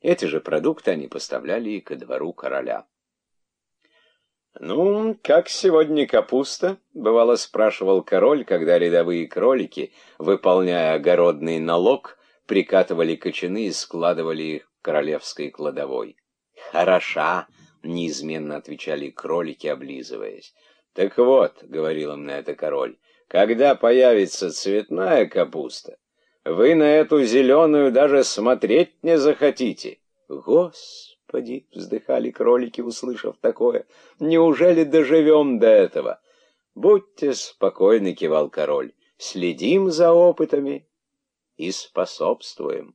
Эти же продукты они поставляли и ко двору короля. «Ну, как сегодня капуста?» — бывало спрашивал король, когда рядовые кролики, выполняя огородный налог, прикатывали кочаны и складывали их в королевской кладовой. «Хороша!» — неизменно отвечали кролики, облизываясь. «Так вот», — говорил им на это король, — «когда появится цветная капуста, вы на эту зеленую даже смотреть не захотите». «Господи!» Вздыхали кролики, услышав такое. «Неужели доживем до этого?» «Будьте спокойны», — кивал король. «Следим за опытами и способствуем».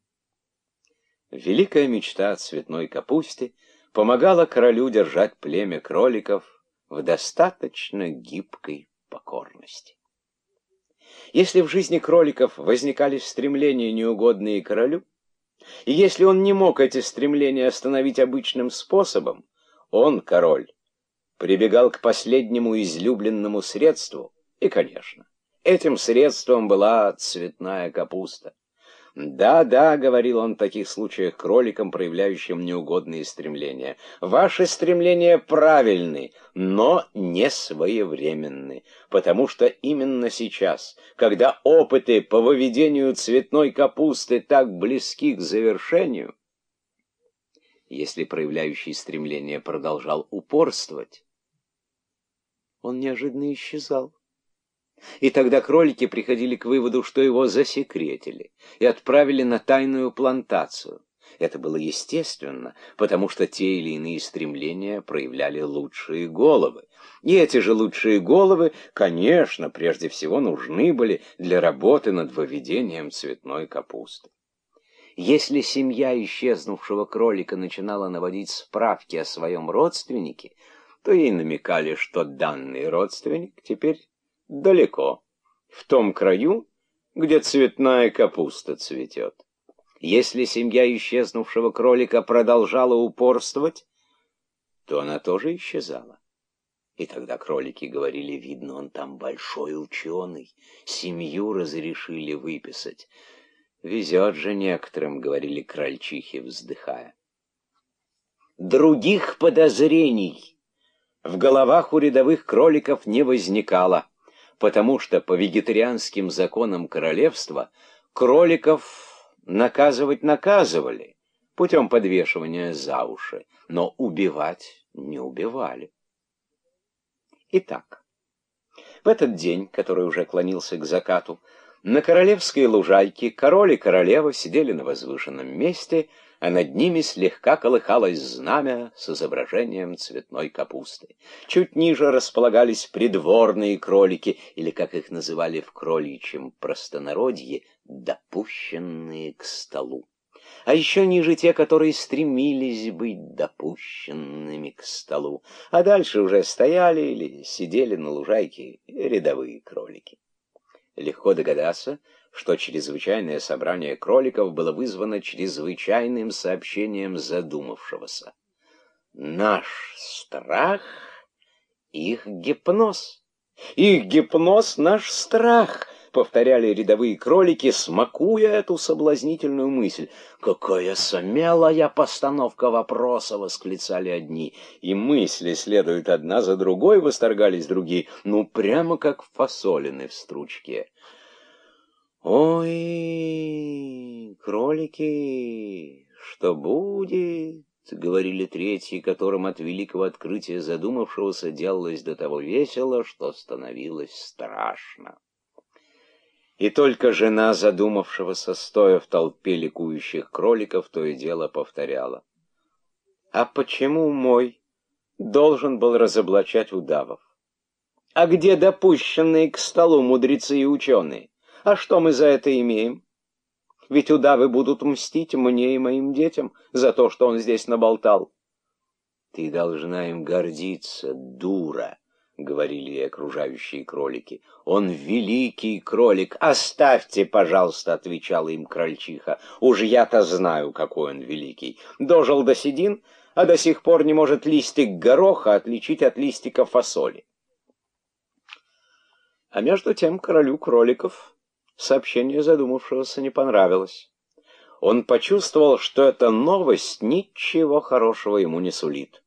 Великая мечта о цветной капусте помогала королю держать племя кроликов в достаточно гибкой покорности. Если в жизни кроликов возникали стремления, неугодные королю, и если он не мог эти стремления остановить обычным способом, он, король, прибегал к последнему излюбленному средству, и, конечно, этим средством была цветная капуста. «Да, да», — говорил он в таких случаях кроликам, проявляющим неугодные стремления, — «ваши стремления правильны, но не своевременны, потому что именно сейчас, когда опыты по выведению цветной капусты так близки к завершению, если проявляющий стремление продолжал упорствовать, он неожиданно исчезал. И тогда кролики приходили к выводу, что его засекретили и отправили на тайную плантацию. Это было естественно, потому что те или иные стремления проявляли лучшие головы. И эти же лучшие головы, конечно, прежде всего нужны были для работы над выведением цветной капусты. Если семья исчезнувшего кролика начинала наводить справки о своем родственнике, то ей намекали, что данный родственник теперь далеко, в том краю, где цветная капуста цветет. Если семья исчезнувшего кролика продолжала упорствовать, то она тоже исчезала. И тогда кролики говорили, видно, он там большой ученый, семью разрешили выписать. Везет же некоторым, говорили крольчихи, вздыхая. Других подозрений в головах у рядовых кроликов не возникало потому что по вегетарианским законам королевства кроликов наказывать наказывали путем подвешивания за уши, но убивать не убивали. Итак, в этот день, который уже клонился к закату, на королевской лужайке король и королева сидели на возвышенном месте, а над ними слегка колыхалось знамя с изображением цветной капусты. Чуть ниже располагались придворные кролики, или, как их называли в кроличьем простонародье, допущенные к столу. А еще ниже те, которые стремились быть допущенными к столу, а дальше уже стояли или сидели на лужайке рядовые кролики. Легко догадаться, что чрезвычайное собрание кроликов было вызвано чрезвычайным сообщением задумавшегося. Наш страх — их гипноз. Их гипноз — наш страх, повторяли рядовые кролики, смакуя эту соблазнительную мысль. «Какая смелая постановка вопроса!» — восклицали одни. И мысли следуют одна за другой, восторгались другие. Ну, прямо как фасолины в стручке. «Ой, кролики, что будет?» — говорили третьи, которым от великого открытия задумавшегося делалось до того весело, что становилось страшно. И только жена задумавшегося, стоя в толпе ликующих кроликов, то и дело повторяла. «А почему мой должен был разоблачать удавов? А где допущенные к столу мудрецы и ученые?» А что мы за это имеем? Ведь удавы будут мстить мне и моим детям за то, что он здесь наболтал. Ты должна им гордиться, дура, — говорили ей окружающие кролики. Он великий кролик. Оставьте, пожалуйста, — отвечала им крольчиха. Уж я-то знаю, какой он великий. Дожил до седин, а до сих пор не может листик гороха отличить от листика фасоли. А между тем королю кроликов Сообщение задумавшегося не понравилось. он почувствовал, что эта новость ничего хорошего ему не сулит.